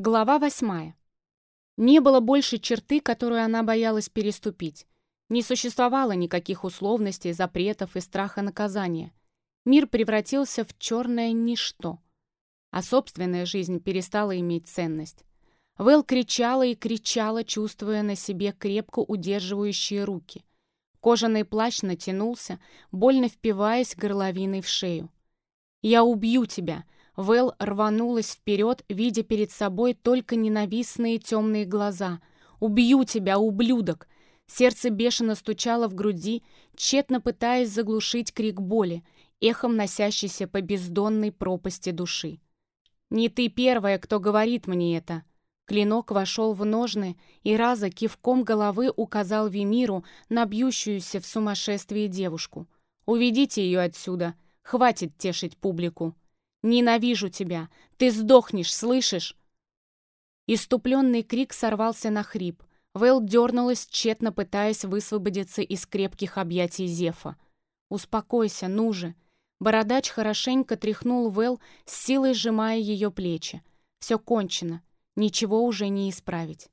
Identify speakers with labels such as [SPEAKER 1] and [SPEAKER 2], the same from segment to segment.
[SPEAKER 1] Глава восьмая. Не было больше черты, которую она боялась переступить. Не существовало никаких условностей, запретов и страха наказания. Мир превратился в черное ничто, а собственная жизнь перестала иметь ценность. Вэл кричала и кричала, чувствуя на себе крепко удерживающие руки. Кожаный плащ натянулся, больно впиваясь горловиной в шею. «Я убью тебя!» Вэл рванулась вперед, видя перед собой только ненавистные темные глаза. «Убью тебя, ублюдок!» Сердце бешено стучало в груди, тщетно пытаясь заглушить крик боли, эхом носящийся по бездонной пропасти души. «Не ты первая, кто говорит мне это!» Клинок вошел в ножны, и Раза кивком головы указал Вимиру на бьющуюся в сумасшествии девушку. «Уведите ее отсюда! Хватит тешить публику!» Ненавижу тебя! Ты сдохнешь, слышишь?» Иступленный крик сорвался на хрип. Вэл дернулась, тщетно пытаясь высвободиться из крепких объятий Зефа. «Успокойся, ну же!» Бородач хорошенько тряхнул Вэл, с силой сжимая ее плечи. «Все кончено. Ничего уже не исправить».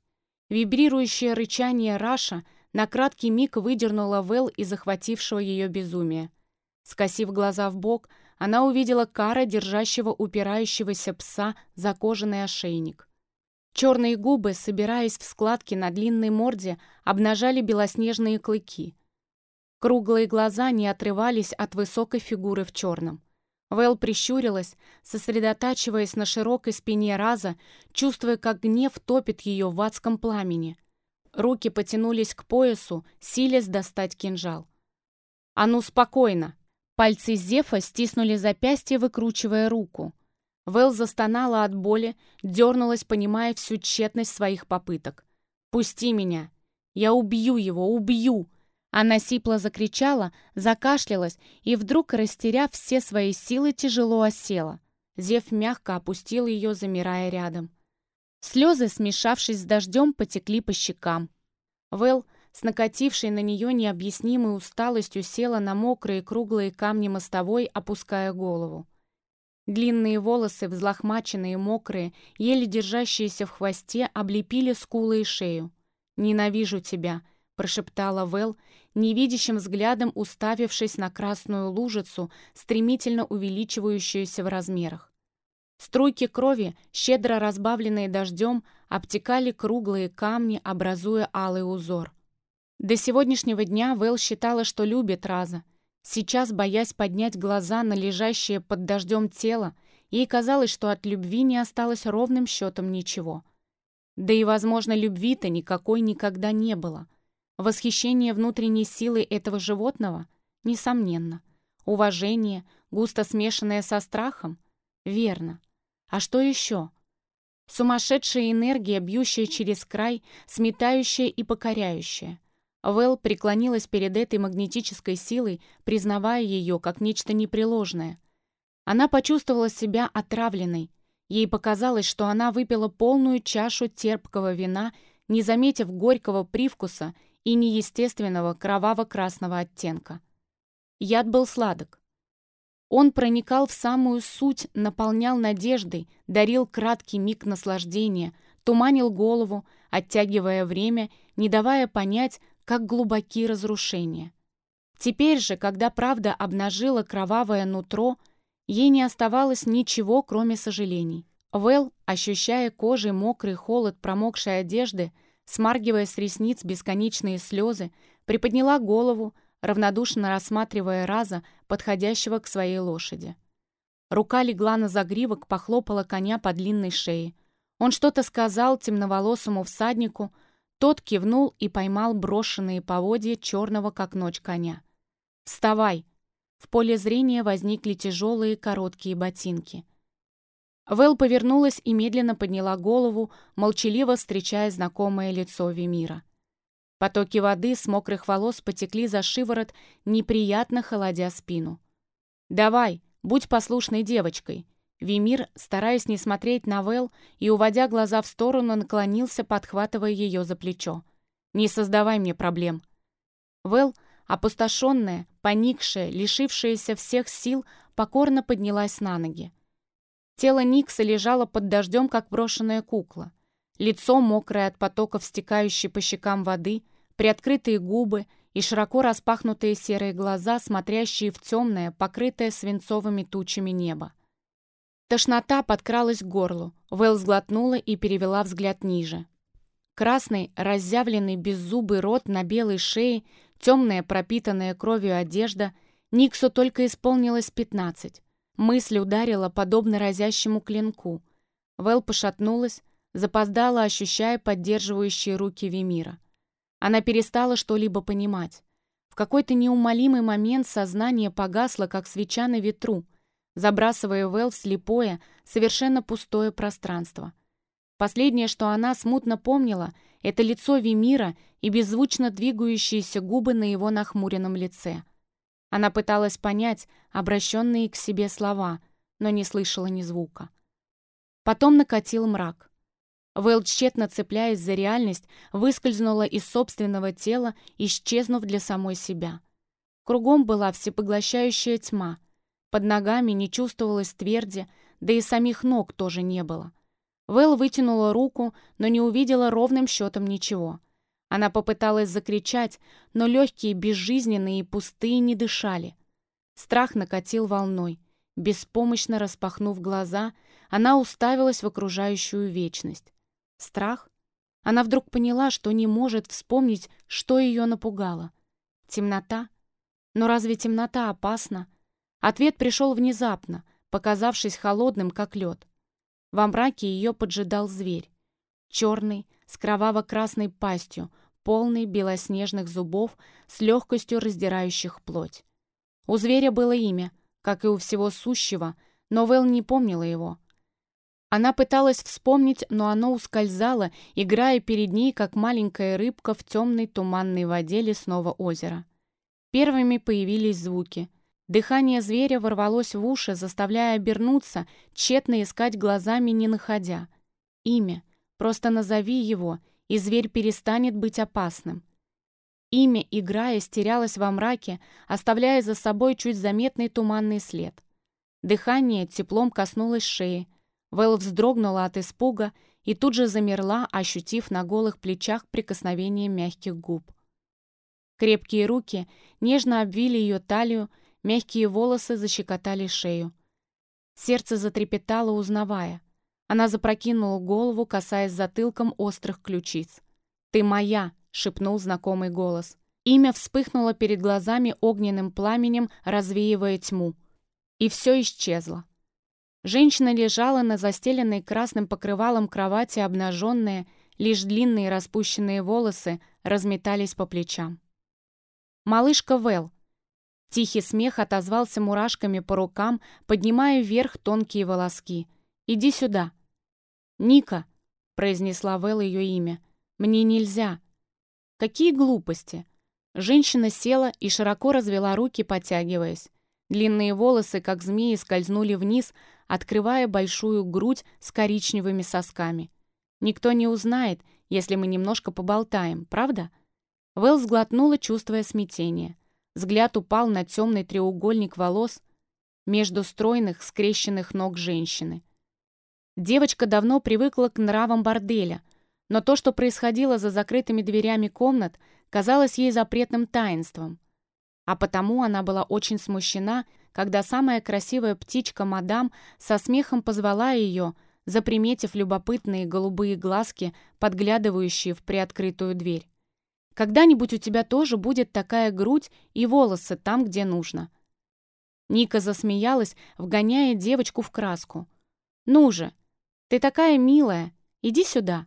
[SPEAKER 1] Вибрирующее рычание Раша на краткий миг выдернуло Вэл из захватившего ее безумия. Скосив глаза в бок, она увидела Кара, держащего упирающегося пса за кожаный ошейник. Черные губы, собираясь в складки на длинной морде, обнажали белоснежные клыки. Круглые глаза не отрывались от высокой фигуры в черном. Вэл прищурилась, сосредотачиваясь на широкой спине Раза, чувствуя, как гнев топит ее в адском пламени. Руки потянулись к поясу, силясь достать кинжал. «А ну, спокойно!» Пальцы Зефа стиснули запястье, выкручивая руку. Вэл застонала от боли, дернулась, понимая всю тщетность своих попыток. «Пусти меня! Я убью его, убью!» Она сипло закричала, закашлялась и вдруг, растеряв все свои силы, тяжело осела. Зев мягко опустил ее, замирая рядом. Слезы, смешавшись с дождем, потекли по щекам. Вэл с накатившей на нее необъяснимой усталостью села на мокрые круглые камни мостовой, опуская голову. Длинные волосы, взлохмаченные, мокрые, еле держащиеся в хвосте, облепили скулы и шею. «Ненавижу тебя», — прошептала Вэл, невидящим взглядом уставившись на красную лужицу, стремительно увеличивающуюся в размерах. Струйки крови, щедро разбавленные дождем, обтекали круглые камни, образуя алый узор. До сегодняшнего дня Вэл считала, что любит Раза. Сейчас, боясь поднять глаза на лежащее под дождем тело, ей казалось, что от любви не осталось ровным счетом ничего. Да и, возможно, любви-то никакой никогда не было. Восхищение внутренней силой этого животного? Несомненно. Уважение, густо смешанное со страхом? Верно. А что еще? Сумасшедшая энергия, бьющая через край, сметающая и покоряющая. Вэл преклонилась перед этой магнетической силой, признавая ее как нечто непреложное. Она почувствовала себя отравленной. Ей показалось, что она выпила полную чашу терпкого вина, не заметив горького привкуса и неестественного кроваво-красного оттенка. Яд был сладок. Он проникал в самую суть, наполнял надеждой, дарил краткий миг наслаждения, туманил голову, оттягивая время, не давая понять, как глубоки разрушения. Теперь же, когда правда обнажила кровавое нутро, ей не оставалось ничего, кроме сожалений. Вэл, ощущая кожей мокрый холод промокшей одежды, смаргивая с ресниц бесконечные слезы, приподняла голову, равнодушно рассматривая Раза, подходящего к своей лошади. Рука легла на загривок, похлопала коня по длинной шее. Он что-то сказал темноволосому всаднику, тот кивнул и поймал брошенные поводья черного как ночь коня. «Вставай!» В поле зрения возникли тяжелые короткие ботинки. Вэл повернулась и медленно подняла голову, молчаливо встречая знакомое лицо Вимира. Потоки воды с мокрых волос потекли за шиворот, неприятно холодя спину. «Давай, будь послушной девочкой!» Вимир, стараясь не смотреть на Вэл и уводя глаза в сторону, наклонился, подхватывая ее за плечо. «Не создавай мне проблем». Вэл, опустошенная, поникшая, лишившаяся всех сил, покорно поднялась на ноги. Тело Никса лежало под дождем, как брошенная кукла. Лицо, мокрое от потоков стекающей по щекам воды, приоткрытые губы и широко распахнутые серые глаза, смотрящие в темное, покрытое свинцовыми тучами небо. Тошнота подкралась к горлу. Вэл сглотнула и перевела взгляд ниже. Красный, разъявленный беззубый рот на белой шее, темная, пропитанная кровью одежда. Никсу только исполнилось пятнадцать. Мысль ударила, подобно разящему клинку. Вэл пошатнулась, запоздала, ощущая поддерживающие руки Вимира. Она перестала что-либо понимать. В какой-то неумолимый момент сознание погасло, как свеча на ветру, забрасывая Вэл в слепое, совершенно пустое пространство. Последнее, что она смутно помнила, это лицо Вимира и беззвучно двигающиеся губы на его нахмуренном лице. Она пыталась понять обращенные к себе слова, но не слышала ни звука. Потом накатил мрак. Вэл, тщетно цепляясь за реальность, выскользнула из собственного тела, исчезнув для самой себя. Кругом была всепоглощающая тьма. Под ногами не чувствовалось тверди, да и самих ног тоже не было. Вэл вытянула руку, но не увидела ровным счетом ничего. Она попыталась закричать, но легкие, безжизненные и пустые не дышали. Страх накатил волной. Беспомощно распахнув глаза, она уставилась в окружающую вечность. Страх? Она вдруг поняла, что не может вспомнить, что ее напугало. Темнота? Но разве темнота опасна? Ответ пришел внезапно, показавшись холодным, как лед. Во мраке ее поджидал зверь. Черный, с кроваво-красной пастью, полный белоснежных зубов, с легкостью раздирающих плоть. У зверя было имя, как и у всего сущего, но Вэл не помнила его. Она пыталась вспомнить, но оно ускользало, играя перед ней, как маленькая рыбка в темной туманной воде лесного озера. Первыми появились звуки. Дыхание зверя ворвалось в уши, заставляя обернуться, тщетно искать глазами, не находя. Имя. Просто назови его, и зверь перестанет быть опасным. Имя, играя, стерялось во мраке, оставляя за собой чуть заметный туманный след. Дыхание теплом коснулось шеи, Вэл вздрогнула от испуга и тут же замерла, ощутив на голых плечах прикосновение мягких губ. Крепкие руки нежно обвили ее талию, мягкие волосы защекотали шею. Сердце затрепетало, узнавая. Она запрокинула голову, касаясь затылком острых ключиц. «Ты моя!» — шепнул знакомый голос. Имя вспыхнуло перед глазами огненным пламенем, развеивая тьму. И все исчезло. Женщина лежала на застеленной красным покрывалом кровати, обнаженная, лишь длинные распущенные волосы разметались по плечам. «Малышка Вэл!» Тихий смех отозвался мурашками по рукам, поднимая вверх тонкие волоски. «Иди сюда!» «Ника!» — произнесла Вэл ее имя. «Мне нельзя!» «Какие глупости!» Женщина села и широко развела руки, подтягиваясь. Длинные волосы, как змеи, скользнули вниз, открывая большую грудь с коричневыми сосками. Никто не узнает, если мы немножко поболтаем, правда? Вэл сглотнула, чувствуя смятение. Взгляд упал на темный треугольник волос между стройных, скрещенных ног женщины. Девочка давно привыкла к нравам борделя, но то, что происходило за закрытыми дверями комнат, казалось ей запретным таинством. А потому она была очень смущена, когда самая красивая птичка мадам со смехом позвала ее, заприметив любопытные голубые глазки, подглядывающие в приоткрытую дверь. «Когда-нибудь у тебя тоже будет такая грудь и волосы там, где нужно». Ника засмеялась, вгоняя девочку в краску. «Ну же, ты такая милая, иди сюда».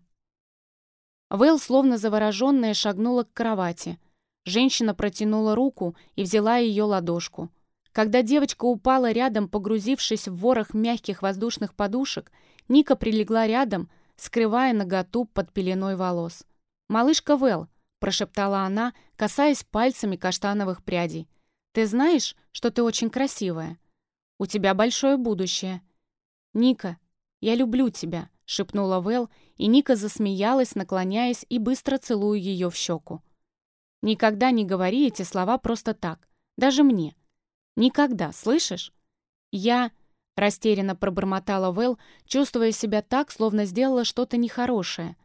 [SPEAKER 1] Вэл, словно завороженная, шагнула к кровати. Женщина протянула руку и взяла ее ладошку. Когда девочка упала рядом, погрузившись в ворох мягких воздушных подушек, Ника прилегла рядом, скрывая наготу под пеленой волос. «Малышка Вэл», — прошептала она, касаясь пальцами каштановых прядей, «ты знаешь, что ты очень красивая? У тебя большое будущее». «Ника, я люблю тебя», — шепнула Вэл, и Ника засмеялась, наклоняясь и быстро целуя ее в щеку. «Никогда не говори эти слова просто так, даже мне. Никогда, слышишь? Я... Растерянно пробормотала Вэл, чувствуя себя так, словно сделала что-то нехорошее.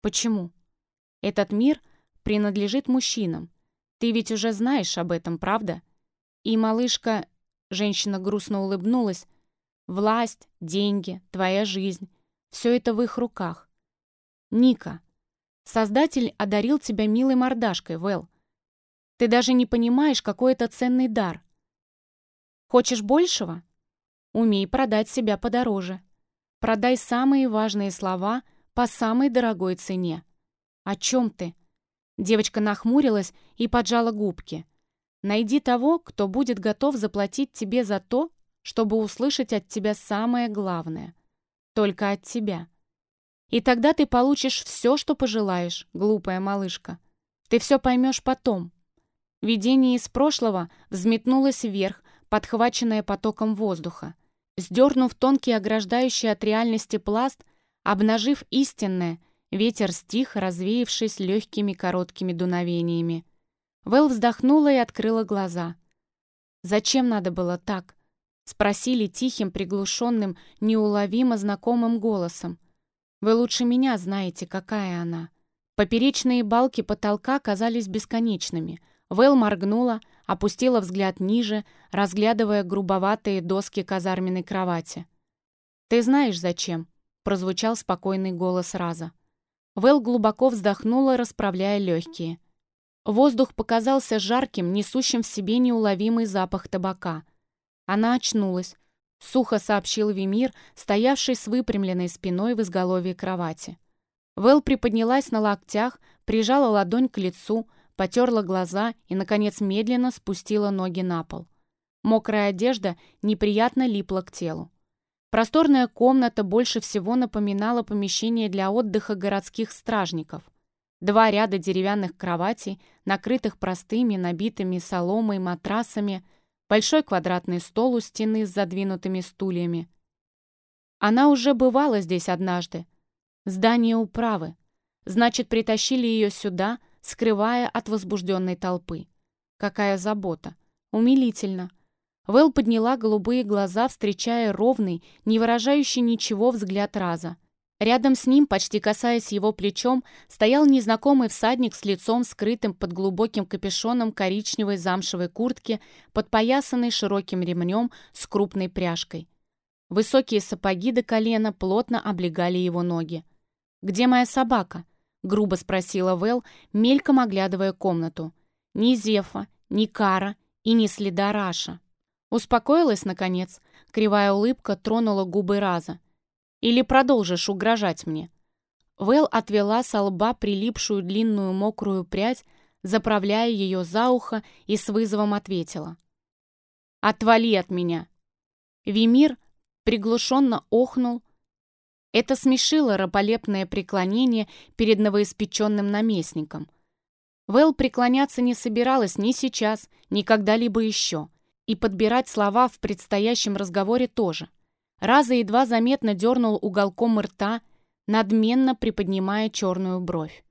[SPEAKER 1] Почему? Этот мир принадлежит мужчинам. Ты ведь уже знаешь об этом, правда? И малышка, женщина грустно улыбнулась, власть, деньги, твоя жизнь — все это в их руках. Ника, Создатель одарил тебя милой мордашкой, Вэл. Ты даже не понимаешь, какой это ценный дар. Хочешь большего? Умей продать себя подороже. Продай самые важные слова по самой дорогой цене. О чем ты? Девочка нахмурилась и поджала губки. Найди того, кто будет готов заплатить тебе за то, чтобы услышать от тебя самое главное. Только от тебя. И тогда ты получишь все, что пожелаешь, глупая малышка. Ты все поймешь потом. Видение из прошлого взметнулось вверх, подхваченное потоком воздуха. Сдернув тонкий ограждающий от реальности пласт, обнажив истинное, ветер стих, развеявшись легкими короткими дуновениями. Вэл вздохнула и открыла глаза. «Зачем надо было так?» — спросили тихим, приглушенным, неуловимо знакомым голосом. «Вы лучше меня знаете, какая она». Поперечные балки потолка казались бесконечными. Вэл моргнула, опустила взгляд ниже, разглядывая грубоватые доски казарменной кровати. «Ты знаешь, зачем?» — прозвучал спокойный голос Раза. Вэл глубоко вздохнула, расправляя легкие. Воздух показался жарким, несущим в себе неуловимый запах табака. Она очнулась, сухо сообщил Вимир, стоявший с выпрямленной спиной в изголовье кровати. Вэл приподнялась на локтях, прижала ладонь к лицу, потерла глаза и, наконец, медленно спустила ноги на пол. Мокрая одежда неприятно липла к телу. Просторная комната больше всего напоминала помещение для отдыха городских стражников. Два ряда деревянных кроватей, накрытых простыми, набитыми соломой матрасами, большой квадратный стол у стены с задвинутыми стульями. Она уже бывала здесь однажды. Здание управы. Значит, притащили ее сюда — скрывая от возбужденной толпы. Какая забота! Умилительно! Вэл подняла голубые глаза, встречая ровный, не выражающий ничего взгляд Раза. Рядом с ним, почти касаясь его плечом, стоял незнакомый всадник с лицом, скрытым под глубоким капюшоном коричневой замшевой куртки, подпоясанной широким ремнем с крупной пряжкой. Высокие сапоги до колена плотно облегали его ноги. «Где моя собака?» — грубо спросила Вэл, мельком оглядывая комнату. «Ни Зефа, ни Кара и ни следа Раша». Успокоилась, наконец. Кривая улыбка тронула губы Раза. «Или продолжишь угрожать мне?» Вэл отвела со лба прилипшую длинную мокрую прядь, заправляя ее за ухо и с вызовом ответила. «Отвали от меня!» Вимир приглушенно охнул, это смешило раболепное преклонение перед новоиспеченным наместником. Вэл преклоняться не собиралась ни сейчас, ни когда-либо еще, и подбирать слова в предстоящем разговоре тоже. Раза едва заметно дернул уголком рта, надменно приподнимая черную бровь.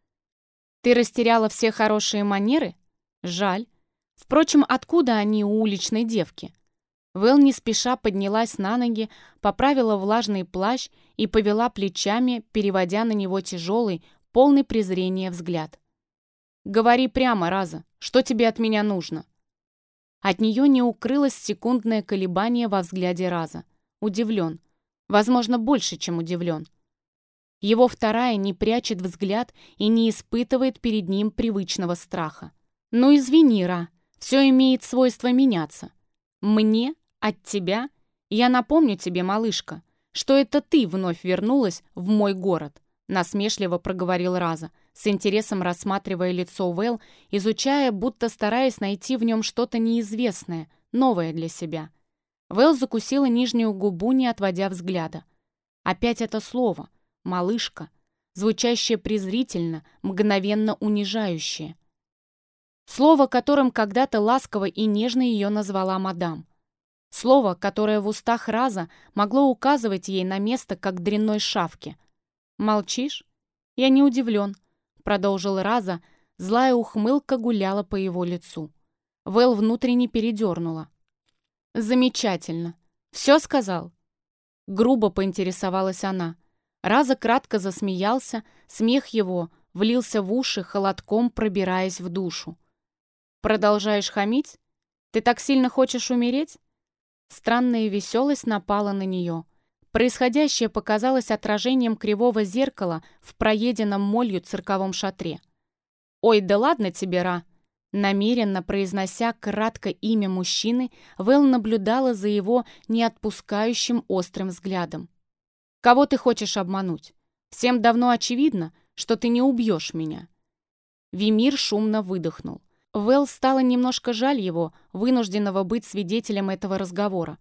[SPEAKER 1] «Ты растеряла все хорошие манеры? Жаль. Впрочем, откуда они у уличной девки? Вэл не спеша поднялась на ноги, поправила влажный плащ и повела плечами, переводя на него тяжелый, полный презрения взгляд. «Говори прямо, Раза, что тебе от меня нужно?» От нее не укрылось секундное колебание во взгляде Раза. Удивлен. Возможно, больше, чем удивлен. Его вторая не прячет взгляд и не испытывает перед ним привычного страха. «Ну, извини, Ра, все имеет свойство меняться. Мне от тебя? Я напомню тебе, малышка, что это ты вновь вернулась в мой город», насмешливо проговорил Раза, с интересом рассматривая лицо Вэл, изучая, будто стараясь найти в нем что-то неизвестное, новое для себя. Вэл закусила нижнюю губу, не отводя взгляда. Опять это слово «малышка», звучащее презрительно, мгновенно унижающее. Слово, которым когда-то ласково и нежно ее назвала мадам. Слово, которое в устах Раза могло указывать ей на место, как дрянной шавки. «Молчишь? Я не удивлен», — продолжил Раза, злая ухмылка гуляла по его лицу. Вэл внутренне передернула. «Замечательно. Все сказал?» Грубо поинтересовалась она. Раза кратко засмеялся, смех его влился в уши, холодком пробираясь в душу. «Продолжаешь хамить? Ты так сильно хочешь умереть?» Странная веселость напала на нее. Происходящее показалось отражением кривого зеркала в проеденном молью цирковом шатре. «Ой, да ладно тебе, Ра!» Намеренно произнося кратко имя мужчины, Вэл наблюдала за его неотпускающим острым взглядом. «Кого ты хочешь обмануть? Всем давно очевидно, что ты не убьешь меня». Вимир шумно выдохнул. Вэл стало немножко жаль его, вынужденного быть свидетелем этого разговора.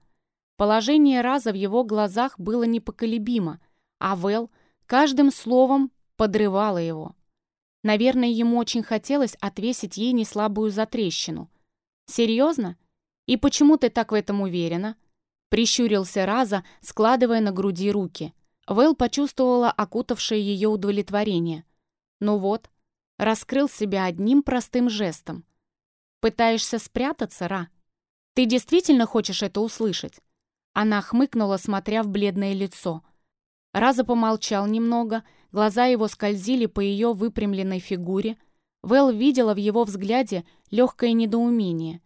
[SPEAKER 1] Положение Раза в его глазах было непоколебимо, а Вэл каждым словом подрывала его. Наверное, ему очень хотелось отвесить ей неслабую затрещину. «Серьезно? И почему ты так в этом уверена?» Прищурился Раза, складывая на груди руки. Вэл почувствовала окутавшее ее удовлетворение. Ну вот, раскрыл себя одним простым жестом. «Пытаешься спрятаться, Ра? Ты действительно хочешь это услышать?» Она хмыкнула, смотря в бледное лицо. Раза помолчал немного, глаза его скользили по ее выпрямленной фигуре. Вэл видела в его взгляде легкое недоумение.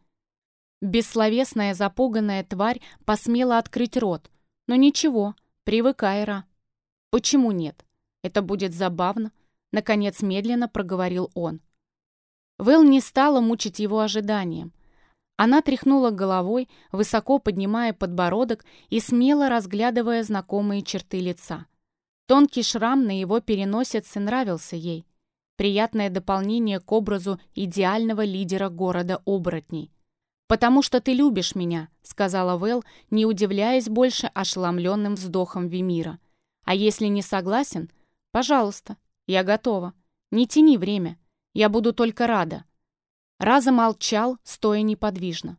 [SPEAKER 1] Бессловесная запуганная тварь посмела открыть рот. Но ничего, привыкай, Ра. Почему нет? Это будет забавно. Наконец медленно проговорил он. Вэл не стала мучить его ожиданием. Она тряхнула головой, высоко поднимая подбородок и смело разглядывая знакомые черты лица. Тонкий шрам на его переносице нравился ей. Приятное дополнение к образу идеального лидера города оборотней. «Потому что ты любишь меня», — сказала Вэл, не удивляясь больше ошеломленным вздохом Вимира. «А если не согласен, пожалуйста, я готова. Не тяни время. Я буду только рада». Раза молчал, стоя неподвижно.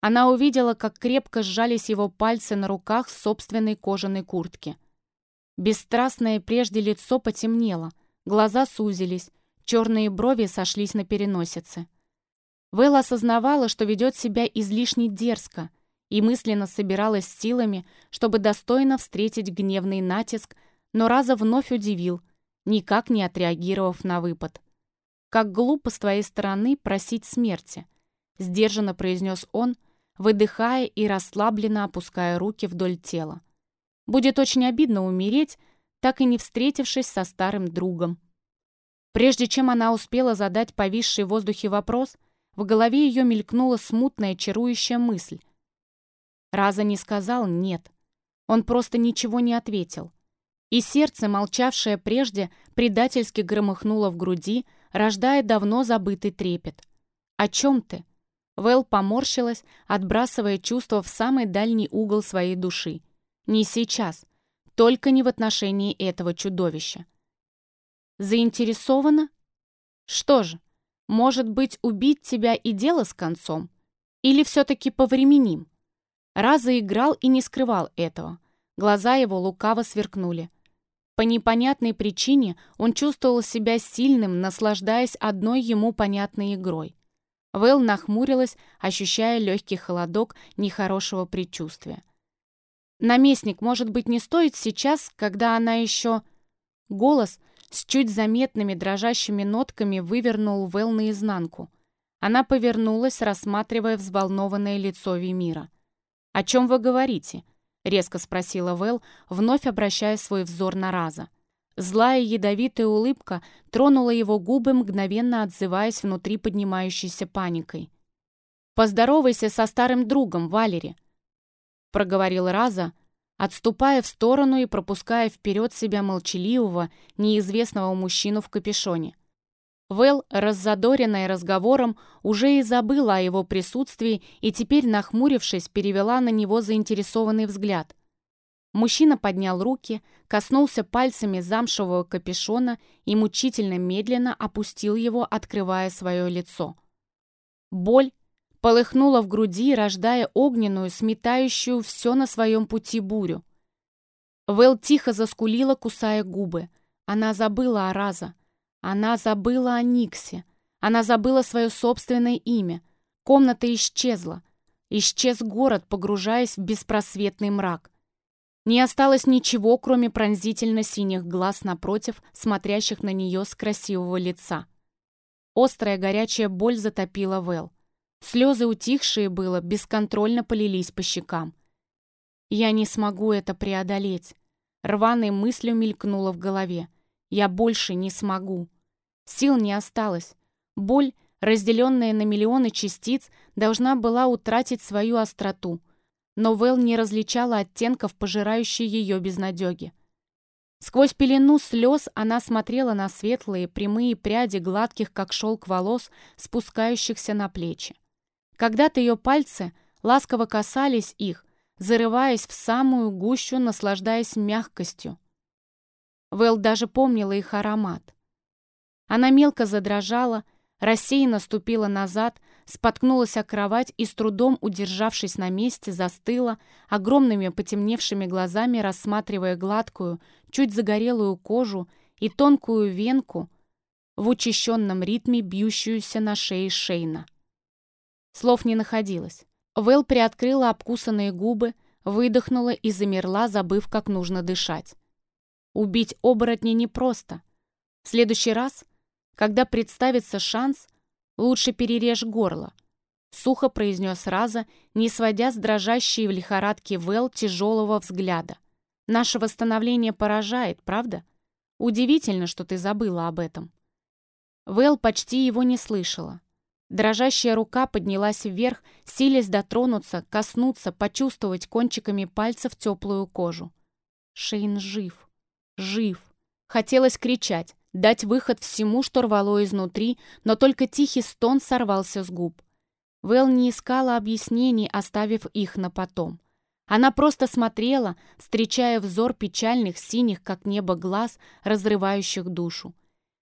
[SPEAKER 1] Она увидела, как крепко сжались его пальцы на руках собственной кожаной куртки. Бесстрастное прежде лицо потемнело, глаза сузились, черные брови сошлись на переносице. Вэл осознавала, что ведет себя излишне дерзко, и мысленно собиралась силами, чтобы достойно встретить гневный натиск, но Раза вновь удивил, никак не отреагировав на выпад. «Как глупо с твоей стороны просить смерти», — сдержанно произнес он, выдыхая и расслабленно опуская руки вдоль тела. «Будет очень обидно умереть, так и не встретившись со старым другом». Прежде чем она успела задать повисший в воздухе вопрос, в голове ее мелькнула смутная чарующая мысль. Раза не сказал «нет». Он просто ничего не ответил. И сердце, молчавшее прежде, предательски громыхнуло в груди, рождая давно забытый трепет. «О чем ты?» Вэл поморщилась, отбрасывая чувство в самый дальний угол своей души. «Не сейчас. Только не в отношении этого чудовища». «Заинтересована?» «Что же, может быть, убить тебя и дело с концом? Или все-таки повременим?» Раза играл и не скрывал этого. Глаза его лукаво сверкнули. По непонятной причине он чувствовал себя сильным, наслаждаясь одной ему понятной игрой. Вэл нахмурилась, ощущая легкий холодок нехорошего предчувствия. «Наместник, может быть, не стоит сейчас, когда она еще...» Голос с чуть заметными дрожащими нотками вывернул Вэл наизнанку. Она повернулась, рассматривая взволнованное лицо Вимира. «О чем вы говорите?» — резко спросила Вэл, вновь обращая свой взор на Раза. Злая ядовитая улыбка тронула его губы, мгновенно отзываясь внутри поднимающейся паникой. «Поздоровайся со старым другом, Валери», — проговорил Раза, отступая в сторону и пропуская вперед себя молчаливого, неизвестного мужчину в капюшоне. Вэл, раззадоренная разговором, уже и забыла о его присутствии и теперь, нахмурившись, перевела на него заинтересованный взгляд. Мужчина поднял руки, коснулся пальцами замшевого капюшона и мучительно медленно опустил его, открывая свое лицо. Боль полыхнула в груди, рождая огненную, сметающую все на своем пути бурю. Вэл тихо заскулила, кусая губы. Она забыла о Раза. Она забыла о Никсе. Она забыла свое собственное имя. Комната исчезла. Исчез город, погружаясь в беспросветный мрак. Не осталось ничего, кроме пронзительно-синих глаз напротив, смотрящих на нее с красивого лица. Острая горячая боль затопила Вэл. Слезы, утихшие было, бесконтрольно полились по щекам. «Я не смогу это преодолеть», — рваной мыслью мелькнула в голове. «Я больше не смогу». Сил не осталось. Боль, разделенная на миллионы частиц, должна была утратить свою остроту — но Вэл не различала оттенков, пожирающей ее безнадеги. Сквозь пелену слез она смотрела на светлые, прямые пряди гладких, как шелк волос, спускающихся на плечи. Когда-то ее пальцы ласково касались их, зарываясь в самую гущу, наслаждаясь мягкостью. Вэл даже помнила их аромат. Она мелко задрожала, рассеянно ступила назад, споткнулась о кровать и, с трудом удержавшись на месте, застыла, огромными потемневшими глазами рассматривая гладкую, чуть загорелую кожу и тонкую венку в учащенном ритме, бьющуюся на шее Шейна. Слов не находилось. Вэл приоткрыла обкусанные губы, выдохнула и замерла, забыв, как нужно дышать. Убить оборотня непросто. В следующий раз, когда представится шанс, Лучше перережь горло», — сухо произнес Раза, не сводя с дрожащей в лихорадке Вэл тяжелого взгляда. «Наше восстановление поражает, правда? Удивительно, что ты забыла об этом». Вэл почти его не слышала. Дрожащая рука поднялась вверх, силясь дотронуться, коснуться, почувствовать кончиками пальцев теплую кожу. Шейн жив. Жив. Хотелось кричать дать выход всему, что рвало изнутри, но только тихий стон сорвался с губ. Вэл не искала объяснений, оставив их на потом. Она просто смотрела, встречая взор печальных, синих, как небо, глаз, разрывающих душу.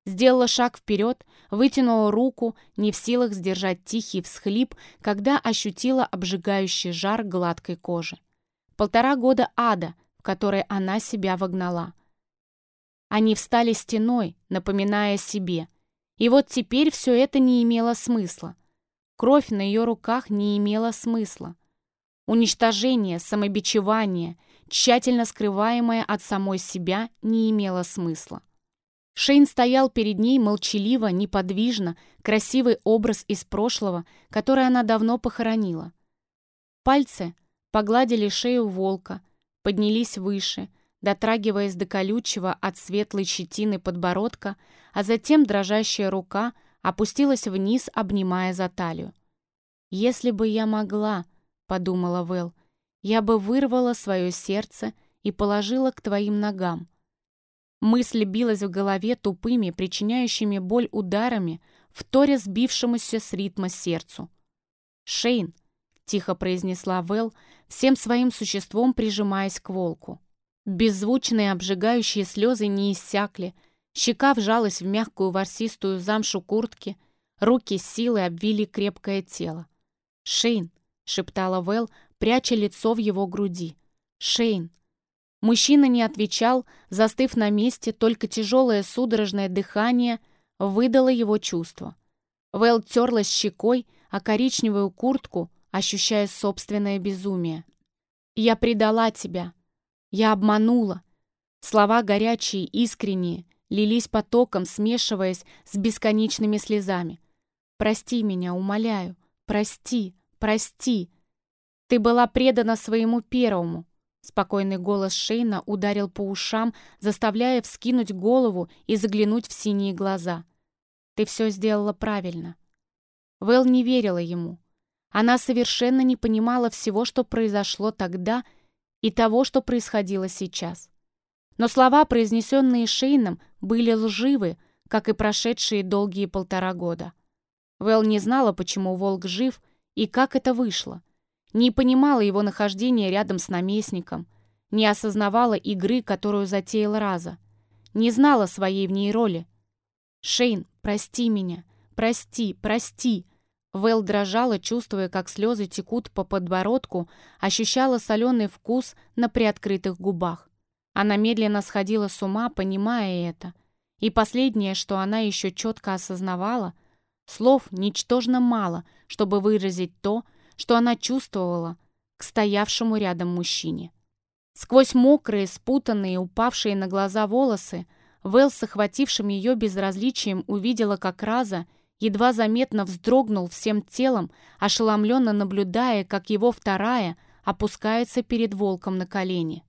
[SPEAKER 1] Сделала шаг вперед, вытянула руку, не в силах сдержать тихий всхлип, когда ощутила обжигающий жар гладкой кожи. Полтора года ада, в который она себя вогнала. Они встали стеной, напоминая себе. И вот теперь все это не имело смысла. Кровь на ее руках не имела смысла. Уничтожение, самобичевание, тщательно скрываемое от самой себя, не имело смысла. Шейн стоял перед ней молчаливо, неподвижно, красивый образ из прошлого, который она давно похоронила. Пальцы погладили шею волка, поднялись выше — дотрагиваясь до колючего от светлой щетины подбородка, а затем дрожащая рука опустилась вниз, обнимая за талию. «Если бы я могла», — подумала Вэл, — «я бы вырвала свое сердце и положила к твоим ногам». Мысль билась в голове тупыми, причиняющими боль ударами, в торе сбившемуся с ритма сердцу. «Шейн», — тихо произнесла Вэл, всем своим существом прижимаясь к волку. Беззвучные обжигающие слезы не иссякли, щека вжалась в мягкую ворсистую замшу куртки, руки с силой обвили крепкое тело. «Шейн!» — шептала Вэл, пряча лицо в его груди. «Шейн!» Мужчина не отвечал, застыв на месте, только тяжелое судорожное дыхание выдало его чувство. Вэл терлась щекой о коричневую куртку, ощущая собственное безумие. «Я предала тебя!» Я обманула. Слова горячие, искренние, лились потоком, смешиваясь с бесконечными слезами. «Прости меня, умоляю. Прости, прости. Ты была предана своему первому». Спокойный голос Шейна ударил по ушам, заставляя вскинуть голову и заглянуть в синие глаза. «Ты все сделала правильно». Вэл не верила ему. Она совершенно не понимала всего, что произошло тогда, и того, что происходило сейчас. Но слова, произнесенные Шейном, были лживы, как и прошедшие долгие полтора года. Вэл не знала, почему волк жив и как это вышло. Не понимала его нахождения рядом с наместником, не осознавала игры, которую затеял Раза, не знала своей в ней роли. «Шейн, прости меня, прости, прости!» Вэл дрожала, чувствуя, как слезы текут по подбородку, ощущала соленый вкус на приоткрытых губах. Она медленно сходила с ума, понимая это. И последнее, что она еще четко осознавала, слов ничтожно мало, чтобы выразить то, что она чувствовала к стоявшему рядом мужчине. Сквозь мокрые, спутанные, упавшие на глаза волосы, Вэл с охватившим ее безразличием увидела, как Раза едва заметно вздрогнул всем телом, ошеломленно наблюдая, как его вторая опускается перед волком на колени.